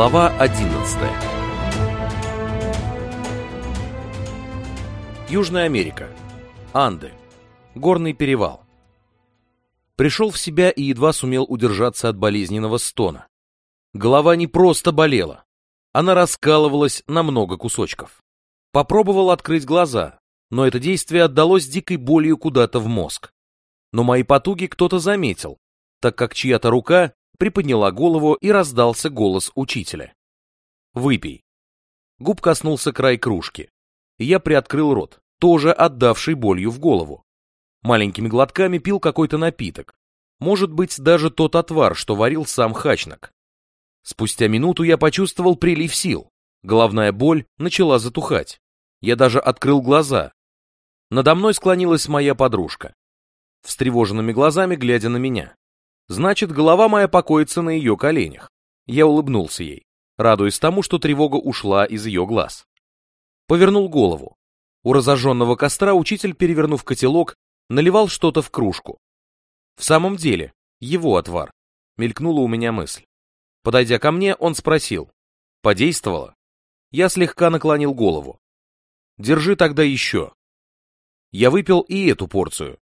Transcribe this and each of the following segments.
Глава 11 Южная Америка. Анды. Горный перевал. Пришел в себя и едва сумел удержаться от болезненного стона. Голова не просто болела. Она раскалывалась на много кусочков. Попробовал открыть глаза, но это действие отдалось дикой болью куда-то в мозг. Но мои потуги кто-то заметил, так как чья-то рука приподняла голову и раздался голос учителя. «Выпей». Губ коснулся край кружки. Я приоткрыл рот, тоже отдавший болью в голову. Маленькими глотками пил какой-то напиток. Может быть, даже тот отвар, что варил сам Хачнак. Спустя минуту я почувствовал прилив сил. Головная боль начала затухать. Я даже открыл глаза. Надо мной склонилась моя подружка. Встревоженными глазами глядя на меня. Значит, голова моя покоится на ее коленях. Я улыбнулся ей, радуясь тому, что тревога ушла из ее глаз. Повернул голову. У разожженного костра учитель, перевернув котелок, наливал что-то в кружку. В самом деле, его отвар. Мелькнула у меня мысль. Подойдя ко мне, он спросил. Подействовало? Я слегка наклонил голову. Держи тогда еще. Я выпил и эту порцию.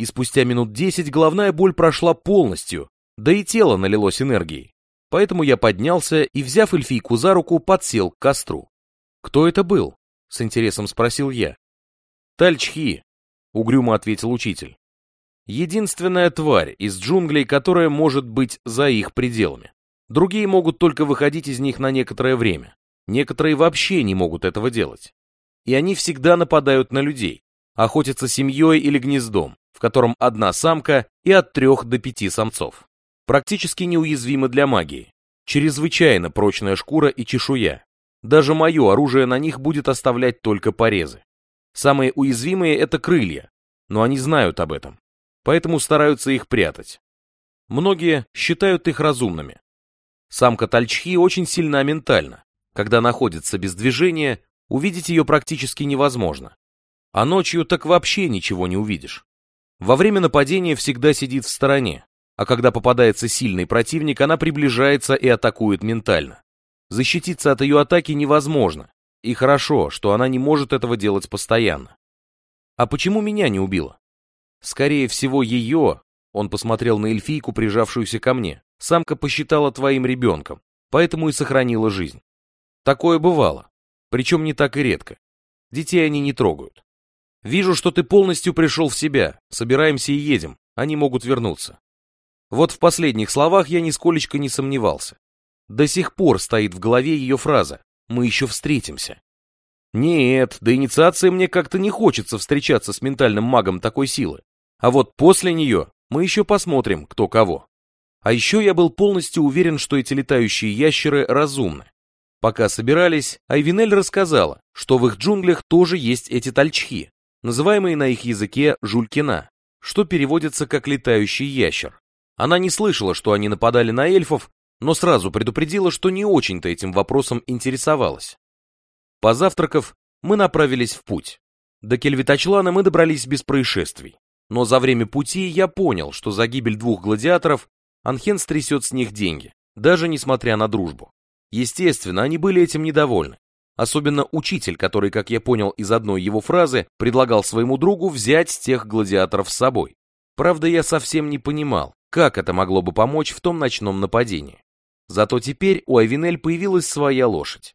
И спустя минут десять головная боль прошла полностью, да и тело налилось энергией. Поэтому я поднялся и, взяв эльфийку за руку, подсел к костру. «Кто это был?» — с интересом спросил я. «Тальчхи», — угрюмо ответил учитель. «Единственная тварь из джунглей, которая может быть за их пределами. Другие могут только выходить из них на некоторое время. Некоторые вообще не могут этого делать. И они всегда нападают на людей, охотятся семьей или гнездом, в котором одна самка и от трех до пяти самцов. Практически неуязвимы для магии. Чрезвычайно прочная шкура и чешуя. Даже мое оружие на них будет оставлять только порезы. Самые уязвимые это крылья, но они знают об этом, поэтому стараются их прятать. Многие считают их разумными, Самка тальчхи очень сильна ментально. Когда находится без движения, увидеть ее практически невозможно. А ночью так вообще ничего не увидишь. Во время нападения всегда сидит в стороне, а когда попадается сильный противник, она приближается и атакует ментально. Защититься от ее атаки невозможно, и хорошо, что она не может этого делать постоянно. А почему меня не убила? Скорее всего, ее, он посмотрел на эльфийку, прижавшуюся ко мне, самка посчитала твоим ребенком, поэтому и сохранила жизнь. Такое бывало, причем не так и редко. Детей они не трогают. Вижу, что ты полностью пришел в себя, собираемся и едем, они могут вернуться. Вот в последних словах я нисколечко не сомневался. До сих пор стоит в голове ее фраза «Мы еще встретимся». Нет, до инициации мне как-то не хочется встречаться с ментальным магом такой силы. А вот после нее мы еще посмотрим, кто кого. А еще я был полностью уверен, что эти летающие ящеры разумны. Пока собирались, Айвинель рассказала, что в их джунглях тоже есть эти тальчхи, называемые на их языке жулькина, что переводится как летающий ящер. Она не слышала, что они нападали на эльфов, но сразу предупредила, что не очень-то этим вопросом интересовалась. Позавтракав, мы направились в путь. До Кельвитачлана мы добрались без происшествий. Но за время пути я понял, что за гибель двух гладиаторов Анхен стрясет с них деньги, даже несмотря на дружбу. Естественно, они были этим недовольны. Особенно учитель, который, как я понял из одной его фразы, предлагал своему другу взять тех гладиаторов с собой. Правда, я совсем не понимал, как это могло бы помочь в том ночном нападении. Зато теперь у Авинель появилась своя лошадь.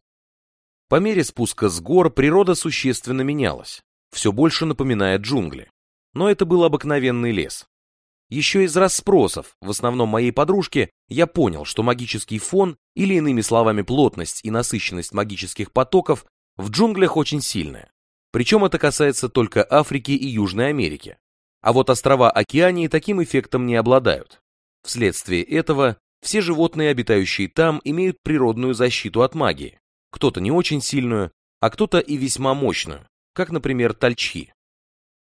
По мере спуска с гор природа существенно менялась, все больше напоминая джунгли. Но это был обыкновенный лес, еще из расспросов, в основном моей подружки, я понял, что магический фон, или иными словами плотность и насыщенность магических потоков, в джунглях очень сильная. Причем это касается только Африки и Южной Америки. А вот острова Океании таким эффектом не обладают. Вследствие этого, все животные, обитающие там, имеют природную защиту от магии. Кто-то не очень сильную, а кто-то и весьма мощную, как, например, тальчхи.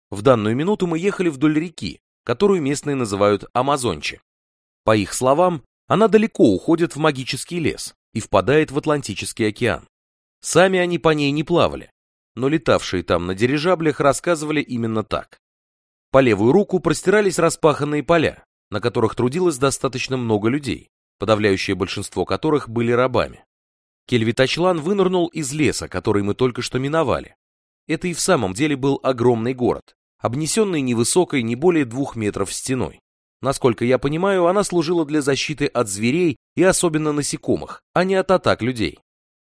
В данную минуту мы ехали вдоль реки, которую местные называют Амазончи. По их словам, она далеко уходит в магический лес и впадает в Атлантический океан. Сами они по ней не плавали, но летавшие там на дирижаблях рассказывали именно так. По левую руку простирались распаханные поля, на которых трудилось достаточно много людей, подавляющее большинство которых были рабами. Кельвитачлан вынырнул из леса, который мы только что миновали. Это и в самом деле был огромный город, обнесенный невысокой, не более двух метров стеной. Насколько я понимаю, она служила для защиты от зверей и особенно насекомых, а не от атак людей.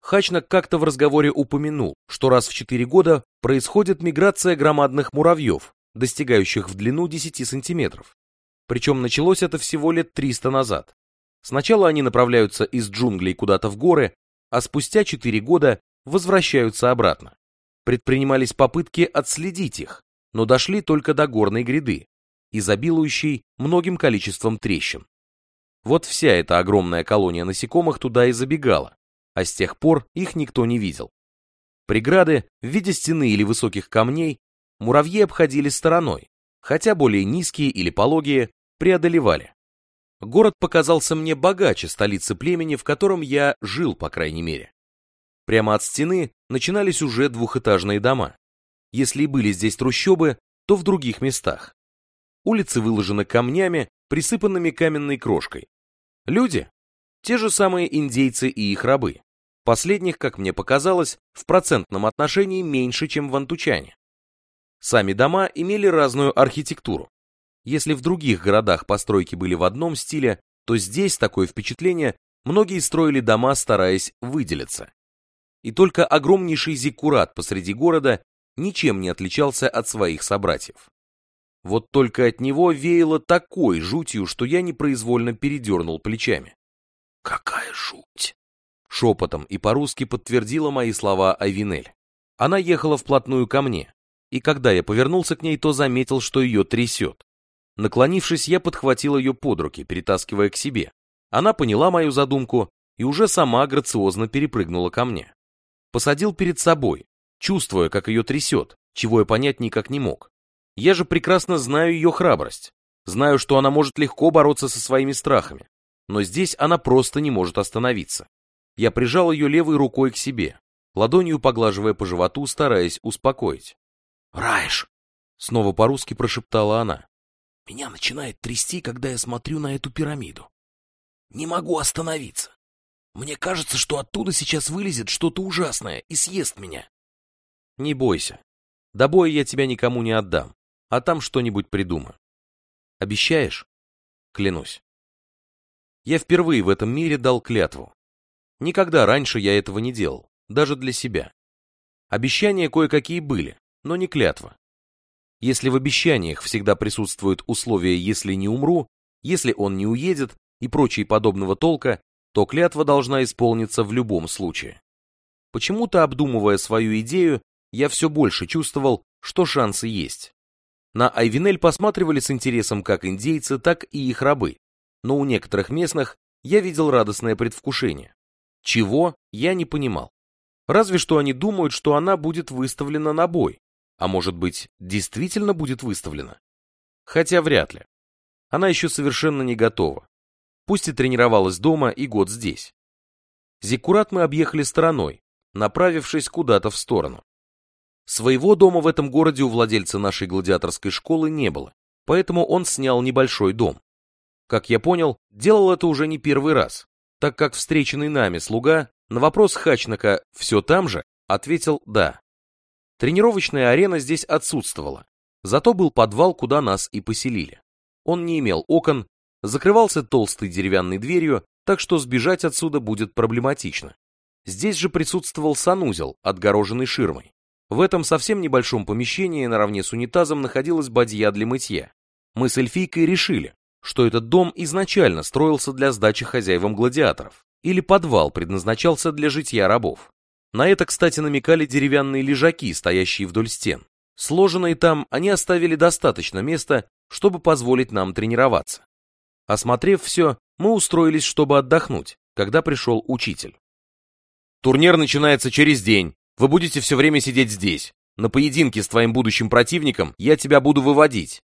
Хачнак как-то в разговоре упомянул, что раз в четыре года происходит миграция громадных муравьев, достигающих в длину 10 сантиметров. Причем началось это всего лет 300 назад. Сначала они направляются из джунглей куда-то в горы, а спустя 4 года возвращаются обратно. Предпринимались попытки отследить их, но дошли только до горной гряды, изобилующей многим количеством трещин. Вот вся эта огромная колония насекомых туда и забегала, а с тех пор их никто не видел. Преграды в виде стены или высоких камней муравьи обходили стороной, хотя более низкие или пологие преодолевали. Город показался мне богаче столицы племени, в котором я жил, по крайней мере. Прямо от стены начинались уже двухэтажные дома. Если и были здесь трущобы, то в других местах. Улицы выложены камнями, присыпанными каменной крошкой. Люди? Те же самые индейцы и их рабы. Последних, как мне показалось, в процентном отношении меньше, чем в Антучане. Сами дома имели разную архитектуру. Если в других городах постройки были в одном стиле, то здесь такое впечатление, многие строили дома, стараясь выделиться. И только огромнейший зиккурат посреди города ничем не отличался от своих собратьев. Вот только от него веяло такой жутью, что я непроизвольно передернул плечами. «Какая жуть!» Шепотом и по-русски подтвердила мои слова Айвинель. Она ехала вплотную ко мне, и когда я повернулся к ней, то заметил, что ее трясет. Наклонившись, я подхватил ее под руки, перетаскивая к себе. Она поняла мою задумку и уже сама грациозно перепрыгнула ко мне. Посадил перед собой, чувствуя, как ее трясет, чего я понять никак не мог. Я же прекрасно знаю ее храбрость, знаю, что она может легко бороться со своими страхами, но здесь она просто не может остановиться. Я прижал ее левой рукой к себе, ладонью поглаживая по животу, стараясь успокоить. «Райш!» — снова по-русски прошептала она. «Меня начинает трясти, когда я смотрю на эту пирамиду. Не могу остановиться. Мне кажется, что оттуда сейчас вылезет что-то ужасное и съест меня». «Не бойся. До боя я тебя никому не отдам, а там что-нибудь придумаю. Обещаешь?» «Клянусь». Я впервые в этом мире дал клятву. Никогда раньше я этого не делал, даже для себя. Обещания кое-какие были, но не клятва. Если в обещаниях всегда присутствуют условия «если не умру», «если он не уедет» и прочие подобного толка, то клятва должна исполниться в любом случае. Почему-то, обдумывая свою идею, я все больше чувствовал, что шансы есть. На Айвинель посматривали с интересом как индейцы, так и их рабы, но у некоторых местных я видел радостное предвкушение. Чего, я не понимал. Разве что они думают, что она будет выставлена на бой, а может быть, действительно будет выставлена? Хотя вряд ли. Она еще совершенно не готова. Пусть и тренировалась дома и год здесь. Зиккурат мы объехали стороной, направившись куда-то в сторону. Своего дома в этом городе у владельца нашей гладиаторской школы не было, поэтому он снял небольшой дом. Как я понял, делал это уже не первый раз, так как встреченный нами слуга на вопрос Хачнака «все там же?» ответил «да». Тренировочная арена здесь отсутствовала, зато был подвал, куда нас и поселили. Он не имел окон, закрывался толстой деревянной дверью, так что сбежать отсюда будет проблематично. Здесь же присутствовал санузел, отгороженный ширмой. В этом совсем небольшом помещении наравне с унитазом находилась бадья для мытья. Мы с эльфийкой решили, что этот дом изначально строился для сдачи хозяевам гладиаторов, или подвал предназначался для житья рабов. На это, кстати, намекали деревянные лежаки, стоящие вдоль стен. Сложенные там, они оставили достаточно места, чтобы позволить нам тренироваться. Осмотрев все, мы устроились, чтобы отдохнуть, когда пришел учитель. «Турнир начинается через день. Вы будете все время сидеть здесь. На поединке с твоим будущим противником я тебя буду выводить»,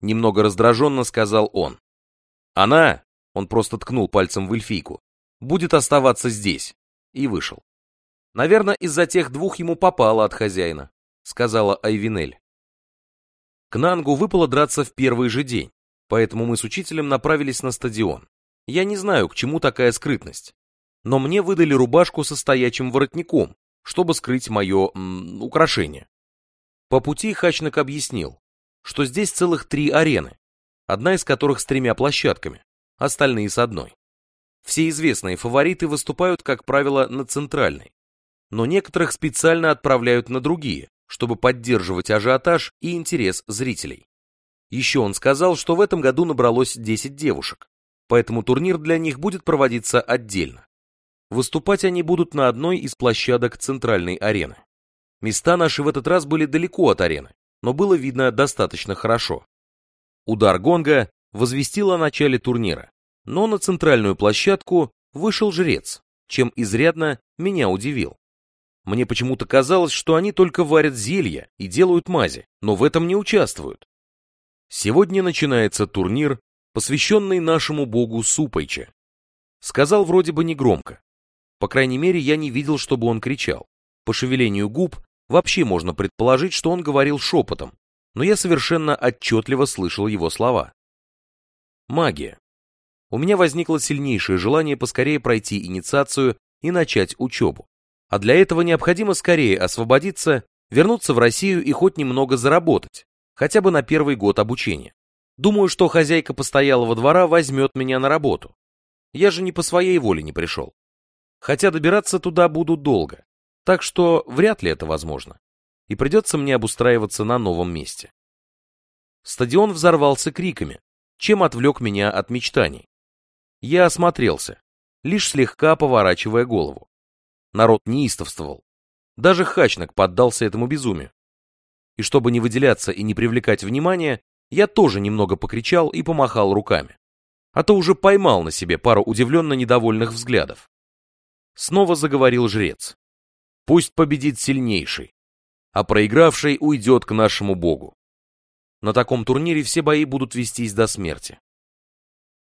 немного раздраженно сказал он. «Она», он просто ткнул пальцем в эльфийку, будет оставаться здесь. И вышел. Наверное, из-за тех двух ему попало от хозяина, сказала Айвинель. К Нангу выпало драться в первый же день, поэтому мы с учителем направились на стадион. Я не знаю, к чему такая скрытность. но мне выдали рубашку со стоячим воротником, чтобы скрыть мое м, украшение. По пути Хачнак объяснил, что здесь целых три арены, одна из которых с тремя площадками, остальные с одной. Все известные фавориты выступают, как правило, на центральной, но некоторых специально отправляют на другие, чтобы поддерживать ажиотаж и интерес зрителей. Еще он сказал, что в этом году набралось 10 девушек, поэтому турнир для них будет проводиться отдельно. Выступать они будут на одной из площадок центральной арены. Места наши в этот раз были далеко от арены, но было видно достаточно хорошо. Удар гонга возвестил о начале турнира, но на центральную площадку вышел жрец, чем изрядно меня удивил. Мне почему-то казалось, что они только варят зелья и делают мази, но в этом не участвуют. Сегодня начинается турнир, посвященный нашему богу Супайче. Сказал вроде бы негромко. По крайней мере, я не видел, чтобы он кричал. По шевелению губ вообще можно предположить, что он говорил шепотом, но я совершенно отчетливо слышал его слова. Магия. У меня возникло сильнейшее желание поскорее пройти инициацию и начать учебу. А для этого необходимо скорее освободиться, вернуться в Россию и хоть немного заработать, хотя бы на первый год обучения. Думаю, что хозяйка постоялого двора возьмет меня на работу. Я же не по своей воле не пришел. Хотя добираться туда буду долго, так что вряд ли это возможно. И придется мне обустраиваться на новом месте. Стадион взорвался криками, чем отвлек меня от мечтаний. Я осмотрелся, лишь слегка поворачивая голову. Народ неистовствовал. Даже Хачнак поддался этому безумию. И чтобы не выделяться и не привлекать внимания, я тоже немного покричал и помахал руками. А то уже поймал на себе пару удивленно недовольных взглядов. Снова заговорил жрец. Пусть победит сильнейший, а проигравший уйдет к нашему богу. На таком турнире все бои будут вестись до смерти.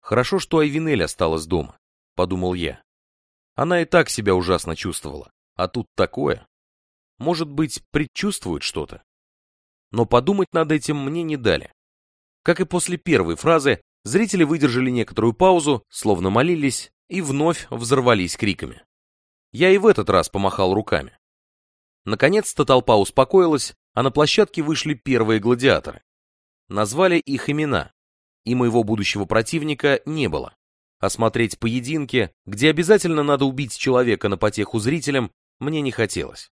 Хорошо, что Айвинель осталась дома, подумал я. Она и так себя ужасно чувствовала, а тут такое. Может быть, предчувствует что-то? Но подумать над этим мне не дали. Как и после первой фразы, зрители выдержали некоторую паузу, словно молились, и вновь взорвались криками. Я и в этот раз помахал руками. Наконец-то толпа успокоилась, а на площадке вышли первые гладиаторы. Назвали их имена, и моего будущего противника не было. Осмотреть поединки, где обязательно надо убить человека на потеху зрителям, мне не хотелось.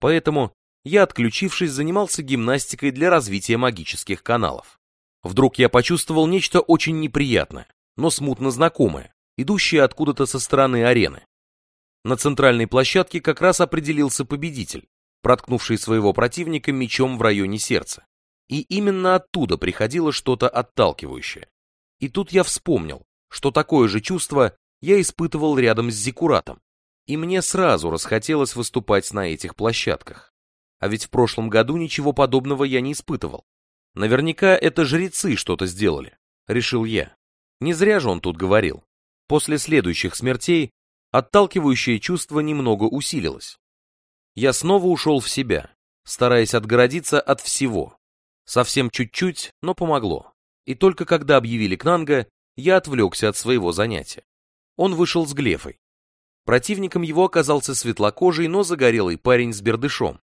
Поэтому я, отключившись, занимался гимнастикой для развития магических каналов. Вдруг я почувствовал нечто очень неприятное, но смутно знакомое, идущее откуда-то со стороны арены. На центральной площадке как раз определился победитель, проткнувший своего противника мечом в районе сердца. И именно оттуда приходило что-то отталкивающее. И тут я вспомнил, что такое же чувство я испытывал рядом с Зикуратом, и мне сразу расхотелось выступать на этих площадках. А ведь в прошлом году ничего подобного я не испытывал. Наверняка это жрецы что-то сделали, решил я. Не зря же он тут говорил. После следующих смертей отталкивающее чувство немного усилилось. Я снова ушел в себя, стараясь отгородиться от всего. Совсем чуть-чуть, но помогло. И только когда объявили Кнанга, я отвлекся от своего занятия. Он вышел с Глефой. Противником его оказался светлокожий, но загорелый парень с бердышом.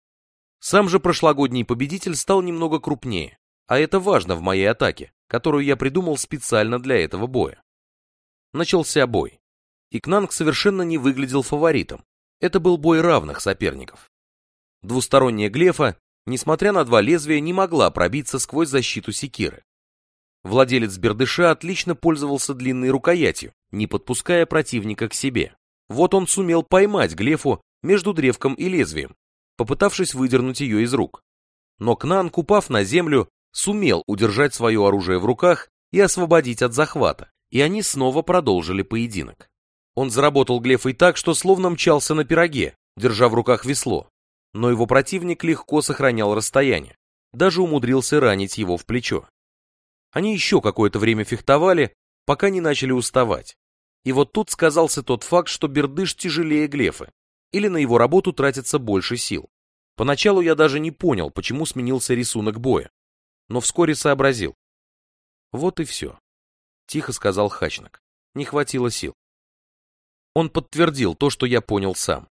Сам же прошлогодний победитель стал немного крупнее, а это важно в моей атаке, которую я придумал специально для этого боя. Начался бой и Кнанг совершенно не выглядел фаворитом. Это был бой равных соперников. Двусторонняя глефа, несмотря на два лезвия, не могла пробиться сквозь защиту секиры. Владелец бердыша отлично пользовался длинной рукоятью, не подпуская противника к себе. Вот он сумел поймать глефу между древком и лезвием, попытавшись выдернуть ее из рук. Но Кнан, упав на землю, сумел удержать свое оружие в руках и освободить от захвата, и они снова продолжили поединок. Он заработал глефой так, что словно мчался на пироге, держа в руках весло. Но его противник легко сохранял расстояние, даже умудрился ранить его в плечо. Они еще какое-то время фехтовали, пока не начали уставать. И вот тут сказался тот факт, что бердыш тяжелее глефы, или на его работу тратится больше сил. Поначалу я даже не понял, почему сменился рисунок боя, но вскоре сообразил. Вот и все, тихо сказал Хачнак. Не хватило сил. Он подтвердил то, что я понял сам.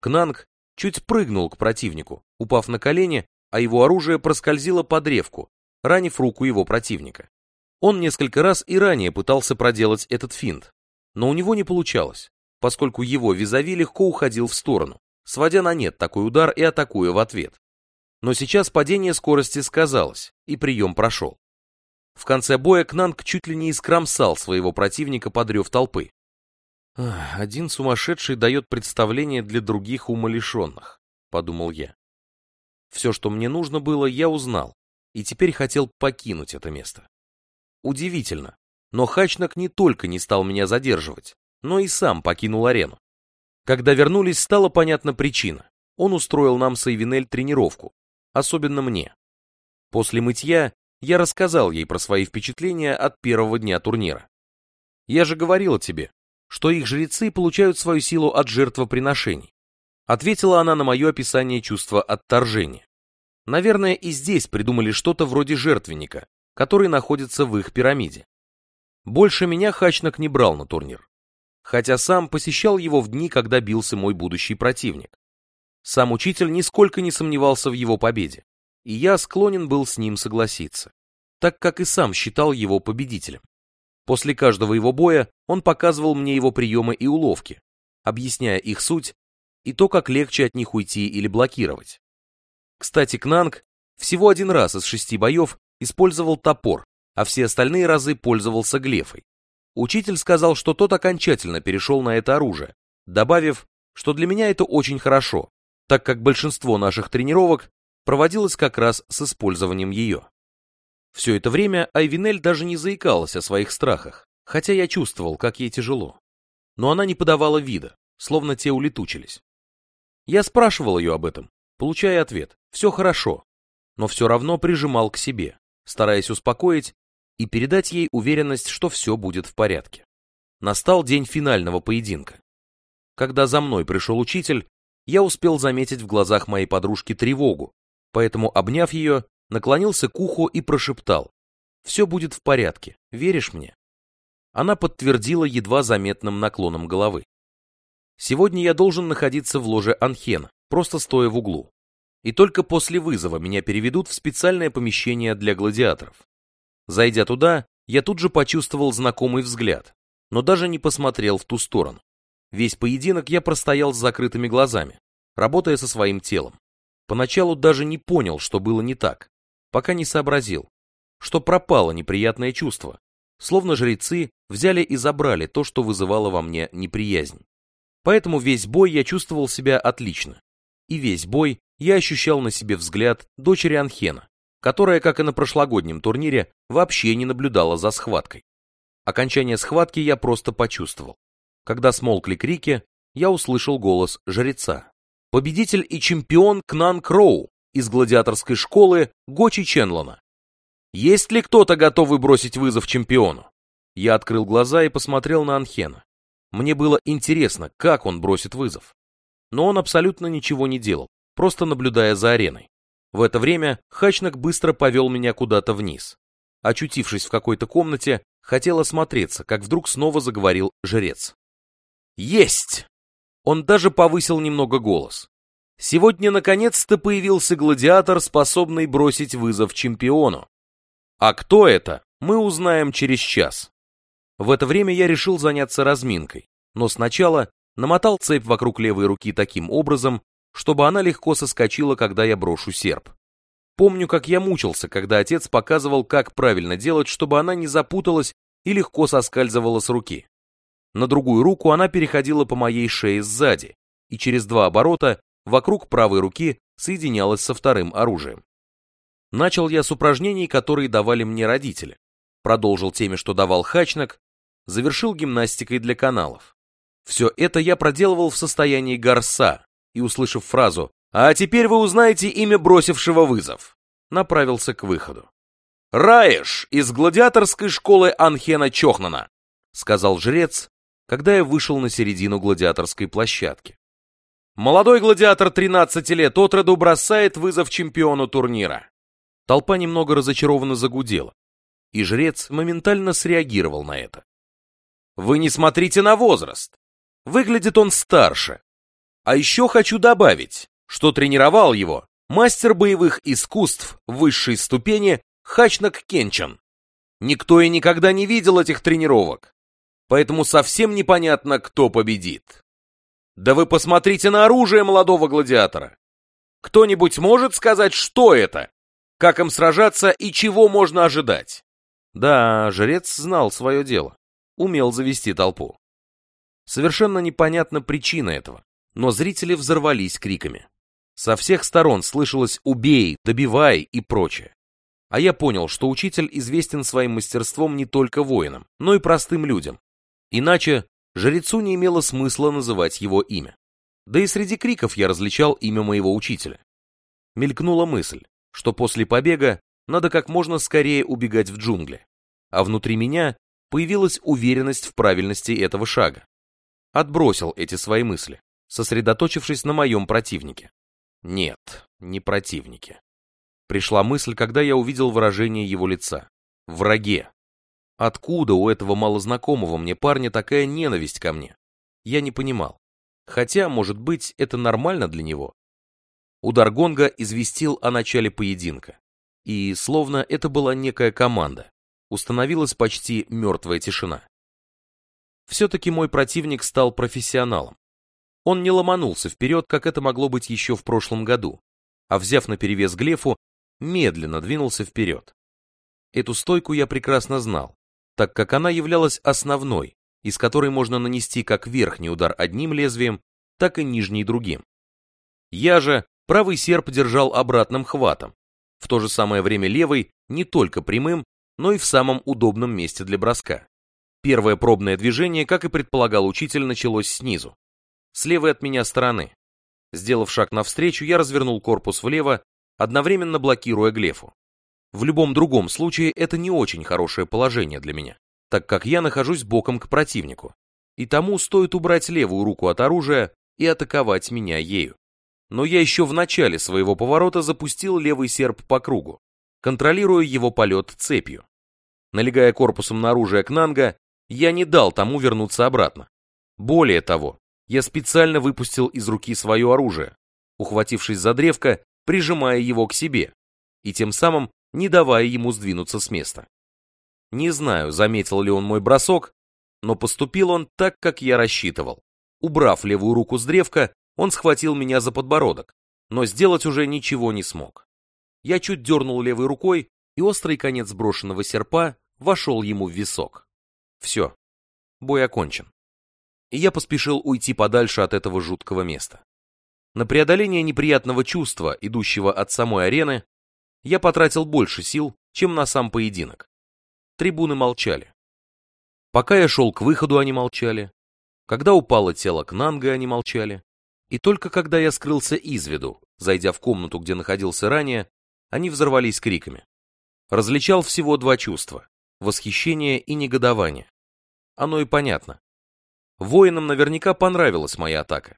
Кнанг чуть прыгнул к противнику, упав на колени, а его оружие проскользило под древку, ранив руку его противника. Он несколько раз и ранее пытался проделать этот финт, но у него не получалось, поскольку его визави легко уходил в сторону, сводя на нет такой удар и атакуя в ответ. Но сейчас падение скорости сказалось, и прием прошел. В конце боя Кнанг чуть ли не искромсал своего противника под рев толпы. «Один сумасшедший дает представление для других умалишенных», — подумал я. Все, что мне нужно было, я узнал, и теперь хотел покинуть это место. Удивительно, но Хачнак не только не стал меня задерживать, но и сам покинул арену. Когда вернулись, стала понятна причина. Он устроил нам с Эйвинель тренировку, особенно мне. После мытья я рассказал ей про свои впечатления от первого дня турнира. Я же говорила тебе, что их жрецы получают свою силу от жертвоприношений. Ответила она на мое описание чувства отторжения. Наверное, и здесь придумали что-то вроде жертвенника, который находится в их пирамиде. Больше меня Хачнак не брал на турнир. Хотя сам посещал его в дни, когда бился мой будущий противник. Сам учитель нисколько не сомневался в его победе, и я склонен был с ним согласиться, так как и сам считал его победителем. После каждого его боя он показывал мне его приемы и уловки, объясняя их суть и то, как легче от них уйти или блокировать. Кстати, Кнанг всего один раз из шести боев использовал топор, а все остальные разы пользовался глефой. Учитель сказал, что тот окончательно перешел на это оружие, добавив, что для меня это очень хорошо, так как большинство наших тренировок проводилось как раз с использованием ее. Все это время Айвинель даже не заикалась о своих страхах, хотя я чувствовал, как ей тяжело. Но она не подавала вида, словно те улетучились. Я спрашивал ее об этом, получая ответ «все хорошо», но все равно прижимал к себе, стараясь успокоить и передать ей уверенность, что все будет в порядке. Настал день финального поединка. Когда за мной пришел учитель, я успел заметить в глазах моей подружки тревогу, поэтому, обняв ее, наклонился к уху и прошептал. «Все будет в порядке, веришь мне?» Она подтвердила едва заметным наклоном головы. «Сегодня я должен находиться в ложе Анхена, просто стоя в углу. И только после вызова меня переведут в специальное помещение для гладиаторов. Зайдя туда, я тут же почувствовал знакомый взгляд, но даже не посмотрел в ту сторону. Весь поединок я простоял с закрытыми глазами, работая со своим телом. Поначалу даже не понял, что было не так, пока не сообразил, что пропало неприятное чувство, словно жрецы взяли и забрали то, что вызывало во мне неприязнь. Поэтому весь бой я чувствовал себя отлично. И весь бой я ощущал на себе взгляд дочери Анхена, которая, как и на прошлогоднем турнире, вообще не наблюдала за схваткой. Окончание схватки я просто почувствовал. Когда смолкли крики, я услышал голос жреца. Победитель и чемпион Кнан Кроу из гладиаторской школы Гочи Ченлона. Есть ли кто-то готовый бросить вызов чемпиону? Я открыл глаза и посмотрел на Анхена. Мне было интересно, как он бросит вызов. Но он абсолютно ничего не делал, просто наблюдая за ареной. В это время Хачнак быстро повел меня куда-то вниз. Очутившись в какой-то комнате, хотел осмотреться, как вдруг снова заговорил жрец. Есть! Он даже повысил немного голос. Сегодня наконец-то появился гладиатор, способный бросить вызов чемпиону. А кто это, мы узнаем через час. В это время я решил заняться разминкой, но сначала намотал цепь вокруг левой руки таким образом, чтобы она легко соскочила, когда я брошу серп. Помню, как я мучился, когда отец показывал, как правильно делать, чтобы она не запуталась и легко соскальзывала с руки. На другую руку она переходила по моей шее сзади, и через два оборота вокруг правой руки соединялась со вторым оружием. Начал я с упражнений, которые давали мне родители. Продолжил теми, что давал Хачнак, завершил гимнастикой для каналов. Все это я проделывал в состоянии горса, и, услышав фразу «А теперь вы узнаете имя бросившего вызов», направился к выходу. «Раеш из гладиаторской школы Анхена Чохнана», сказал жрец, когда я вышел на середину гладиаторской площадки. Молодой гладиатор 13 лет от роду бросает вызов чемпиону турнира. Толпа немного разочарованно загудела, и жрец моментально среагировал на это. Вы не смотрите на возраст. Выглядит он старше. А еще хочу добавить, что тренировал его мастер боевых искусств высшей ступени Хачнак Кенчан. Никто и никогда не видел этих тренировок, поэтому совсем непонятно, кто победит. Да вы посмотрите на оружие молодого гладиатора. Кто-нибудь может сказать, что это? Как им сражаться и чего можно ожидать? Да, жрец знал свое дело. Умел завести толпу. Совершенно непонятна причина этого, но зрители взорвались криками. Со всех сторон слышалось «убей», «добивай» и прочее. А я понял, что учитель известен своим мастерством не только воинам, но и простым людям. Иначе жрецу не имело смысла называть его имя. Да и среди криков я различал имя моего учителя. Мелькнула мысль, что после побега надо как можно скорее убегать в джунгли. А внутри меня появилась уверенность в правильности этого шага. Отбросил эти свои мысли, сосредоточившись на моем противнике. Нет, не противнике. Пришла мысль, когда я увидел выражение его лица. Враге. Откуда у этого малознакомого мне парня такая ненависть ко мне? Я не понимал. Хотя, может быть, это нормально для него. Удар гонга известил о начале поединка. И, словно это была некая команда, установилась почти мертвая тишина. Все-таки мой противник стал профессионалом. Он не ломанулся вперед, как это могло быть еще в прошлом году, а взяв на перевес Глефу, медленно двинулся вперед. Эту стойку я прекрасно знал, так как она являлась основной, из которой можно нанести как верхний удар одним лезвием, так и нижний другим. Я же правый серп держал обратным хватом, в то же самое время левый не только прямым, но и в самом удобном месте для броска. Первое пробное движение, как и предполагал учитель, началось снизу, с левой от меня стороны. Сделав шаг навстречу, я развернул корпус влево, одновременно блокируя глефу. В любом другом случае это не очень хорошее положение для меня, так как я нахожусь боком к противнику, и тому стоит убрать левую руку от оружия и атаковать меня ею. Но я еще в начале своего поворота запустил левый серп по кругу, контролируя его полет цепью. Налегая корпусом на оружие Кнанга, я не дал тому вернуться обратно. Более того, я специально выпустил из руки свое оружие, ухватившись за древко, прижимая его к себе, и тем самым не давая ему сдвинуться с места. Не знаю, заметил ли он мой бросок, но поступил он так, как я рассчитывал. Убрав левую руку с древка, он схватил меня за подбородок, но сделать уже ничего не смог. Я чуть дернул левой рукой, и острый конец брошенного серпа вошел ему в висок. Все, бой окончен. И я поспешил уйти подальше от этого жуткого места. На преодоление неприятного чувства, идущего от самой арены, я потратил больше сил, чем на сам поединок. Трибуны молчали. Пока я шел к выходу, они молчали. Когда упало тело Кнанга, они молчали. И только когда я скрылся из виду, зайдя в комнату, где находился ранее, они взорвались криками. Различал всего два чувства — восхищение и негодование. Оно и понятно. Воинам наверняка понравилась моя атака.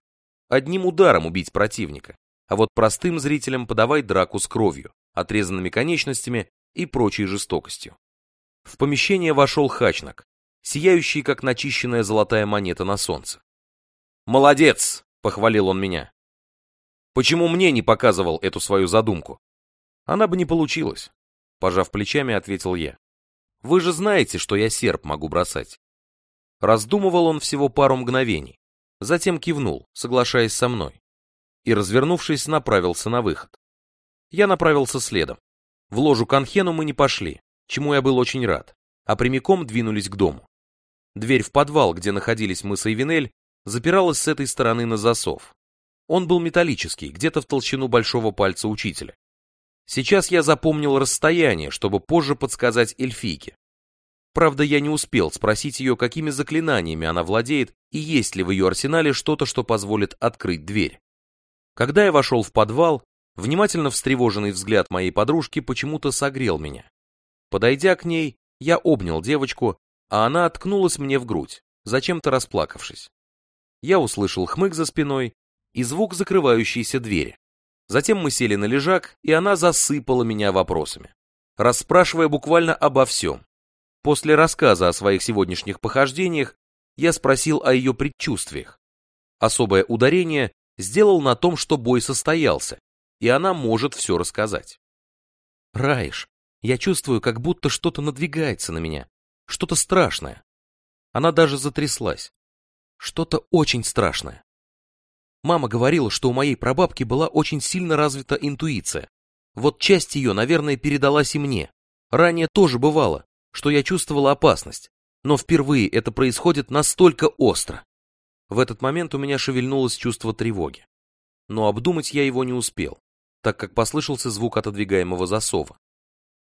Одним ударом убить противника, а вот простым зрителям подавать драку с кровью, отрезанными конечностями и прочей жестокостью. В помещение вошел Хачнак, сияющий, как начищенная золотая монета на солнце. «Молодец!» — похвалил он меня. «Почему мне не показывал эту свою задумку?» «Она бы не получилась», — пожав плечами, ответил я. «Вы же знаете, что я серп могу бросать». Раздумывал он всего пару мгновений, затем кивнул, соглашаясь со мной, и, развернувшись, направился на выход. Я направился следом. В ложу Конхену мы не пошли, чему я был очень рад, а прямиком двинулись к дому. Дверь в подвал, где находились мы с Эйвинель, запиралась с этой стороны на засов. Он был металлический, где-то в толщину большого пальца учителя. Сейчас я запомнил расстояние, чтобы позже подсказать эльфийке. Правда, я не успел спросить ее, какими заклинаниями она владеет и есть ли в ее арсенале что-то, что позволит открыть дверь. Когда я вошел в подвал, внимательно встревоженный взгляд моей подружки почему-то согрел меня. Подойдя к ней, я обнял девочку, а она откнулась мне в грудь, зачем-то расплакавшись. Я услышал хмык за спиной и звук закрывающейся двери. Затем мы сели на лежак, и она засыпала меня вопросами, расспрашивая буквально обо всем, После рассказа о своих сегодняшних похождениях я спросил о ее предчувствиях, Особое ударение сделал на том, что бой состоялся, и она может все рассказать. Раиш, я чувствую, как будто что-то надвигается на меня, что-то страшное. Она даже затряслась. Что-то очень страшное. Мама говорила, что у моей прабабки была очень сильно развита интуиция. Вот часть ее, наверное, передалась и мне. Ранее тоже бывало, что я чувствовала опасность, но впервые это происходит настолько остро. В этот момент у меня шевельнулось чувство тревоги. Но обдумать я его не успел, так как послышался звук отодвигаемого засова.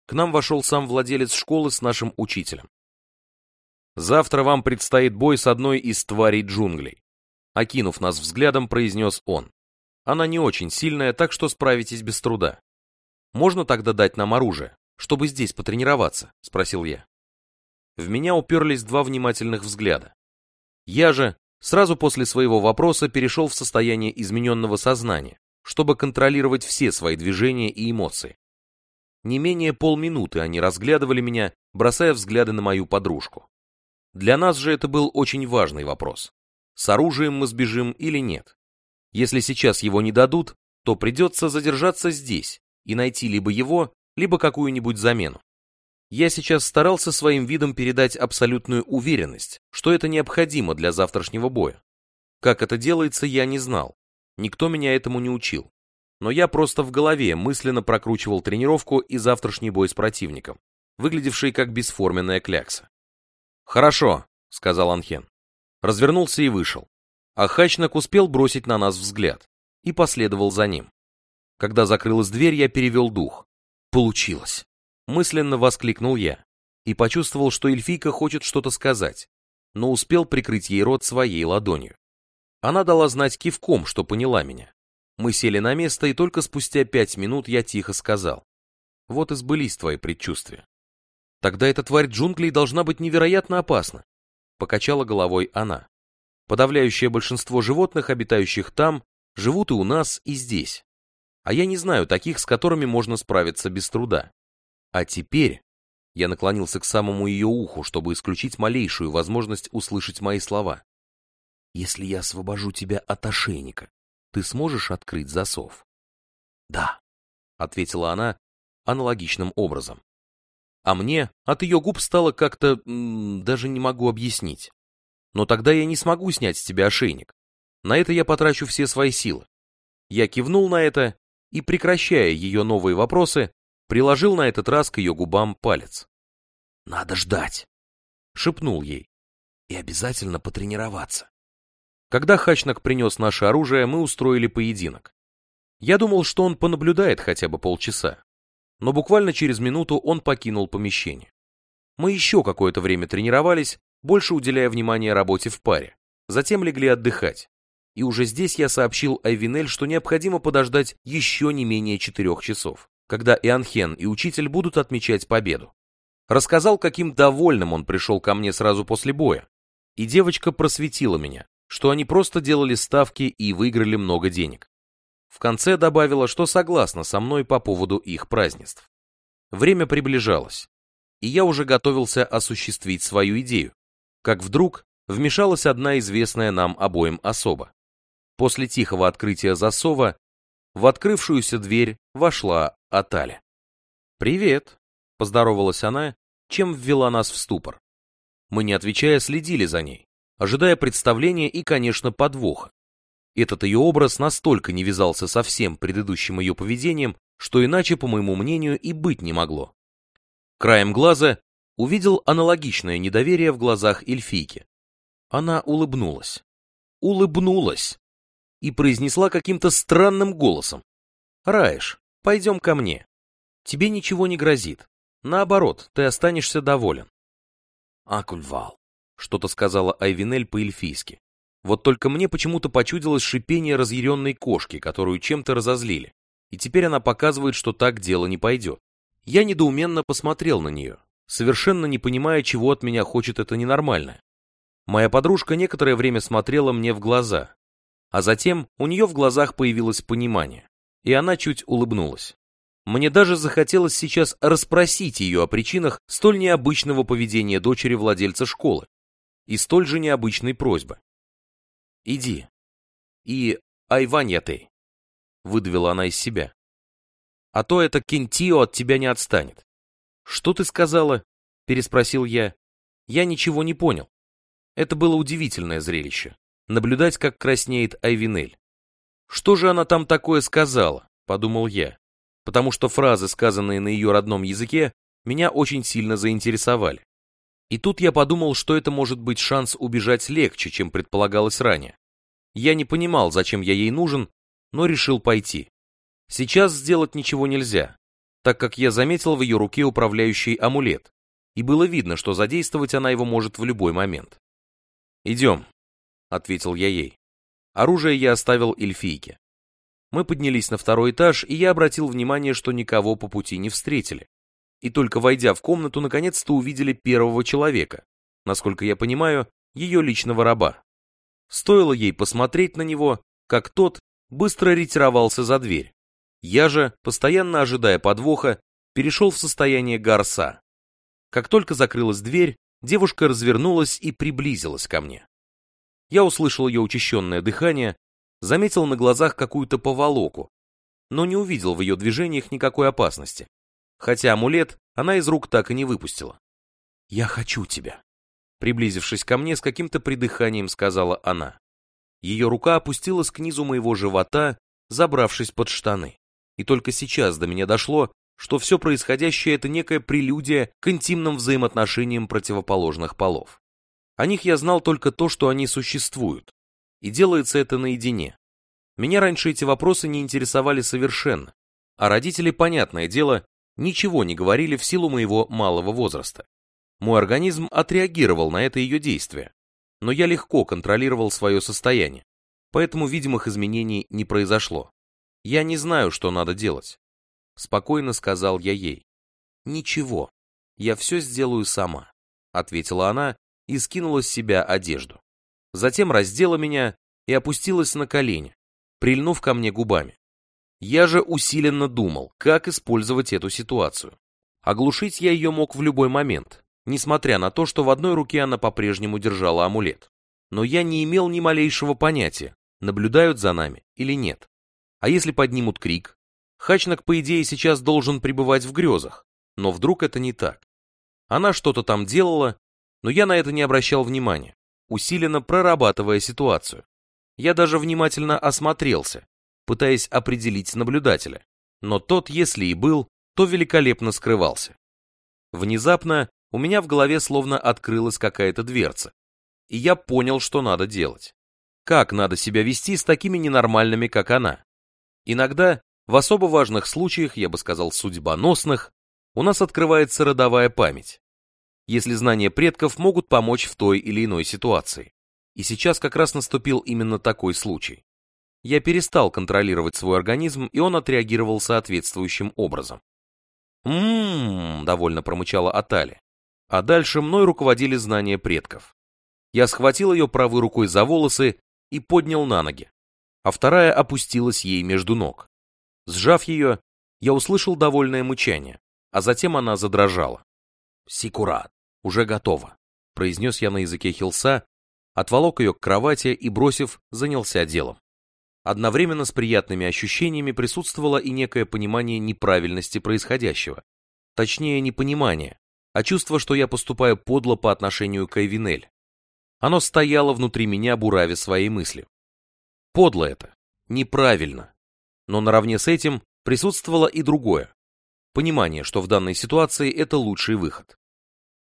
К нам вошел сам владелец школы с нашим учителем. «Завтра вам предстоит бой с одной из тварей джунглей», окинув нас взглядом, произнес он. «Она не очень сильная, так что справитесь без труда. Можно тогда дать нам оружие, чтобы здесь потренироваться?» — спросил я. В меня уперлись два внимательных взгляда. Я же сразу после своего вопроса перешел в состояние измененного сознания, чтобы контролировать все свои движения и эмоции. Не менее полминуты они разглядывали меня, бросая взгляды на мою подружку. Для нас же это был очень важный вопрос. С оружием мы сбежим или нет? Если сейчас его не дадут, то придется задержаться здесь и найти либо его, либо какую-нибудь замену. Я сейчас старался своим видом передать абсолютную уверенность, что это необходимо для завтрашнего боя. Как это делается, я не знал. Никто меня этому не учил. Но я просто в голове мысленно прокручивал тренировку и завтрашний бой с противником, выглядевший как бесформенная клякса. «Хорошо», — сказал Анхен. Развернулся и вышел. А Хачнак успел бросить на нас взгляд и последовал за ним. Когда закрылась дверь, я перевел дух. Получилось. Мысленно воскликнул я и почувствовал, что эльфийка хочет что-то сказать, но успел прикрыть ей рот своей ладонью. Она дала знать кивком, что поняла меня. Мы сели на место, и только спустя пять минут я тихо сказал. Вот и сбылись твои предчувствия. Тогда эта тварь джунглей должна быть невероятно опасна. Покачала головой она. Подавляющее большинство животных, обитающих там, живут и у нас, и здесь. А я не знаю таких, с которыми можно справиться без труда. А теперь я наклонился к самому ее уху, чтобы исключить малейшую возможность услышать мои слова. Если я освобожу тебя от ошейника, ты сможешь открыть засов? Да, ответила она аналогичным образом. А мне от ее губ стало как-то... даже не могу объяснить. Но тогда я не смогу снять с тебя ошейник. На это я потрачу все свои силы. Я кивнул на это и, прекращая ее новые вопросы, приложил на этот раз к ее губам палец. «Надо ждать», — шепнул ей, — «и обязательно потренироваться». Когда Хачнак принес наше оружие, мы устроили поединок. Я думал, что он понаблюдает хотя бы полчаса, но буквально через минуту он покинул помещение. Мы еще какое-то время тренировались, больше уделяя внимание работе в паре, затем легли отдыхать. И уже здесь я сообщил Айвинель, что необходимо подождать еще не менее четырех часов когда и Анхен, и учитель будут отмечать победу. Рассказал, каким довольным он пришел ко мне сразу после боя. И девочка просветила меня, что они просто делали ставки и выиграли много денег. В конце добавила, что согласна со мной по поводу их празднеств. Время приближалось, и я уже готовился осуществить свою идею, как вдруг вмешалась одна известная нам обоим особа. После тихого открытия засова в открывшуюся дверь вошла Атали. «Привет», — поздоровалась она, чем ввела нас в ступор. Мы, не отвечая, следили за ней, ожидая представления и, конечно, подвоха. Этот ее образ настолько не вязался со всем предыдущим ее поведением, что иначе, по моему мнению, и быть не могло. Краем глаза увидел аналогичное недоверие в глазах эльфийки. Она улыбнулась. Улыбнулась! и произнесла каким-то странным голосом. «Раиш, пойдем ко мне. Тебе ничего не грозит. Наоборот, ты останешься доволен». «Акульвал», — что-то сказала Айвинель по-эльфийски. Вот только мне почему-то почудилось шипение разъяренной кошки, которую чем-то разозлили. И теперь она показывает, что так дело не пойдет. Я недоуменно посмотрел на нее, совершенно не понимая, чего от меня хочет это ненормальное. Моя подружка некоторое время смотрела мне в глаза, а затем у нее в глазах появилось понимание, и она чуть улыбнулась. Мне даже захотелось сейчас расспросить ее о причинах столь необычного поведения дочери владельца школы и столь же необычной просьбы. «Иди, и Айваньяты», — выдавила она из себя. «А то это Кентио от тебя не отстанет». «Что ты сказала?» — переспросил я. Я ничего не понял. Это было удивительное зрелище. Наблюдать, как краснеет Айвинель. «Что же она там такое сказала?» — подумал я. Потому что фразы, сказанные на ее родном языке, меня очень сильно заинтересовали. И тут я подумал, что это может быть шанс убежать легче, чем предполагалось ранее. Я не понимал, зачем я ей нужен, но решил пойти. Сейчас сделать ничего нельзя, так как я заметил в ее руке управляющий амулет, и было видно, что задействовать она его может в любой момент. «Идем», — ответил я ей. Оружие я оставил эльфийке. Мы поднялись на второй этаж, и я обратил внимание, что никого по пути не встретили. И только войдя в комнату, наконец-то увидели первого человека, насколько я понимаю, ее личного раба. Стоило ей посмотреть на него, как тот быстро ретировался за дверь. Я же, постоянно ожидая подвоха, перешел в состояние гарса. Как только закрылась дверь, девушка развернулась и приблизилась ко мне. Я услышал ее учащенное дыхание, заметил на глазах какую-то поволоку, но не увидел в ее движениях никакой опасности, хотя амулет она из рук так и не выпустила. «Я хочу тебя», приблизившись ко мне с каким-то придыханием, сказала она. Ее рука опустилась к низу моего живота, забравшись под штаны. И только сейчас до меня дошло, что все происходящее это некая прелюдия к интимным взаимоотношениям противоположных полов. О них я знал только то, что они существуют, и делается это наедине. Меня раньше эти вопросы не интересовали совершенно, а родители, понятное дело, ничего не говорили в силу моего малого возраста. Мой организм отреагировал на это ее действие, но я легко контролировал свое состояние, поэтому видимых изменений не произошло. Я не знаю, что надо делать. Спокойно сказал я ей. «Ничего, я все сделаю сама», — ответила она и скинула с себя одежду. Затем раздела меня и опустилась на колени, прильнув ко мне губами. Я же усиленно думал, как использовать эту ситуацию. Оглушить я ее мог в любой момент, несмотря на то, что в одной руке она по-прежнему держала амулет. Но я не имел ни малейшего понятия, наблюдают за нами или нет. А если поднимут крик, Хачнак, по идее, сейчас должен пребывать в грезах, но вдруг это не так. Она что-то там делала, но я на это не обращал внимания, усиленно прорабатывая ситуацию. Я даже внимательно осмотрелся, пытаясь определить наблюдателя, но тот, если и был, то великолепно скрывался. Внезапно у меня в голове словно открылась какая-то дверца, и я понял, что надо делать. Как надо себя вести с такими ненормальными, как она. Иногда в особо важных случаях, я бы сказал судьбоносных, у нас открывается родовая память, если знания предков могут помочь в той или иной ситуации. И сейчас как раз наступил именно такой случай. Я перестал контролировать свой организм, и он отреагировал соответствующим образом. «М-м-м», довольно промычала Атали. А дальше мной руководили знания предков. Я схватил ее правой рукой за волосы и поднял на ноги, а вторая опустилась ей между ног. Сжав ее, я услышал довольное мычание, а затем она задрожала. «Сикурат, уже готово», — произнес я на языке хилса, отволок ее к кровати и, бросив, занялся делом. Одновременно с приятными ощущениями присутствовало и некое понимание неправильности происходящего. Точнее, не понимание, а чувство, что я поступаю подло по отношению к Эйвинель. Оно стояло внутри меня, буравя свои мысли. Подло это, неправильно, но наравне с этим присутствовало и другое. Понимание, что в данной ситуации это лучший выход.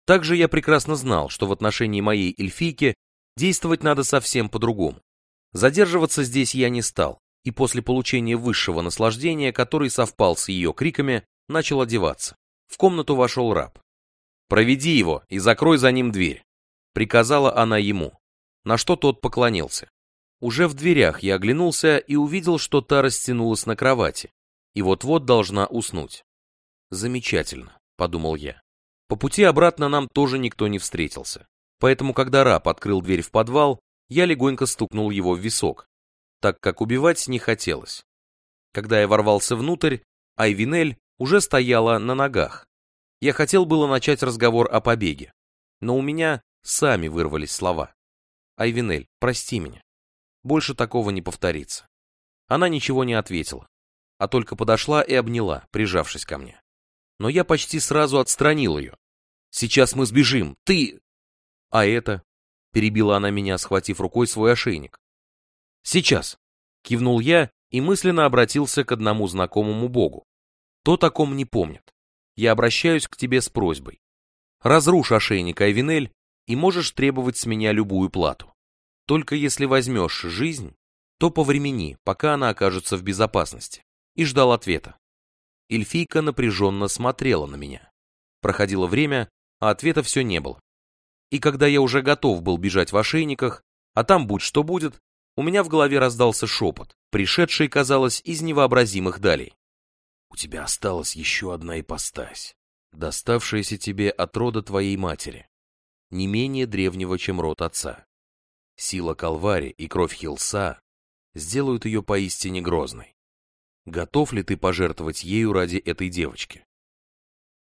Также я прекрасно знал, что в отношении моей эльфийки действовать надо совсем по-другому. Задерживаться здесь я не стал, и после получения высшего наслаждения, который совпал с ее криками, начал одеваться. В комнату вошел раб. «Проведи его и закрой за ним дверь», — приказала она ему, на что тот поклонился. Уже в дверях я оглянулся и увидел, что та растянулась на кровати и вот-вот должна уснуть. Замечательно, подумал я. По пути обратно нам тоже никто не встретился. Поэтому, когда раб открыл дверь в подвал, я легонько стукнул его в висок, так как убивать не хотелось. Когда я ворвался внутрь, Айвинель уже стояла на ногах. Я хотел было начать разговор о побеге, но у меня сами вырвались слова. «Айвинель, прости меня. больше такого не повторится. Она ничего не ответила, а только подошла и обняла, прижавшись ко мне. Но я почти сразу отстранил ее. «Сейчас мы сбежим, ты...» «А это...» — перебила она меня, схватив рукой свой ошейник. «Сейчас!» — кивнул я и мысленно обратился к одному знакомому богу. То таком не помнит. Я обращаюсь к тебе с просьбой. Разрушь ошейник Айвинель и можешь требовать с меня любую плату. Только если возьмешь жизнь, то повремени, пока она окажется в безопасности. И ждал ответа. Эльфийка напряженно смотрела на меня. Проходило время, а ответа все не было. И когда я уже готов был бежать в ошейниках, а там будь что будет, у меня в голове раздался шепот, пришедший, казалось, из невообразимых далей. У тебя осталась еще одна ипостась, доставшаяся тебе от рода твоей матери, не менее древнего, чем род отца. Сила Калвари и кровь Хилса сделают ее поистине грозной. Готов ли ты пожертвовать ею ради этой девочки?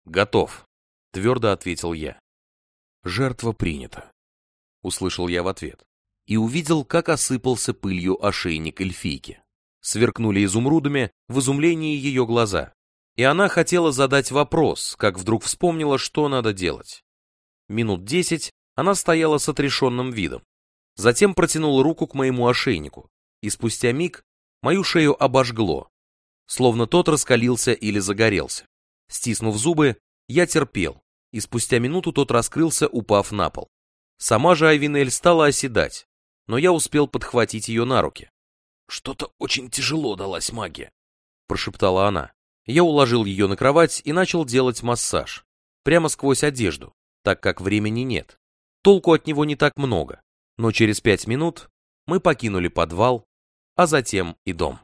Готов, твердо ответил я. Жертва принята, услышал я в ответ и увидел, как осыпался пылью ошейник эльфийки. Сверкнули изумрудами в изумлении ее глаза, и она хотела задать вопрос, как вдруг вспомнила, что надо делать. Минут десять она стояла с отрешенным видом, затем протянула руку к моему ошейнику, и спустя миг мою шею обожгло, словно тот раскалился или загорелся. Стиснув зубы, я терпел, и спустя минуту тот раскрылся, упав на пол. Сама же Айвинель стала оседать, но я успел подхватить ее на руки. «Что-то очень тяжело далась магия», — прошептала она. Я уложил ее на кровать и начал делать массаж, прямо сквозь одежду, так как времени нет. Толку от него не так много, но через пять минут мы покинули подвал, а затем и дом.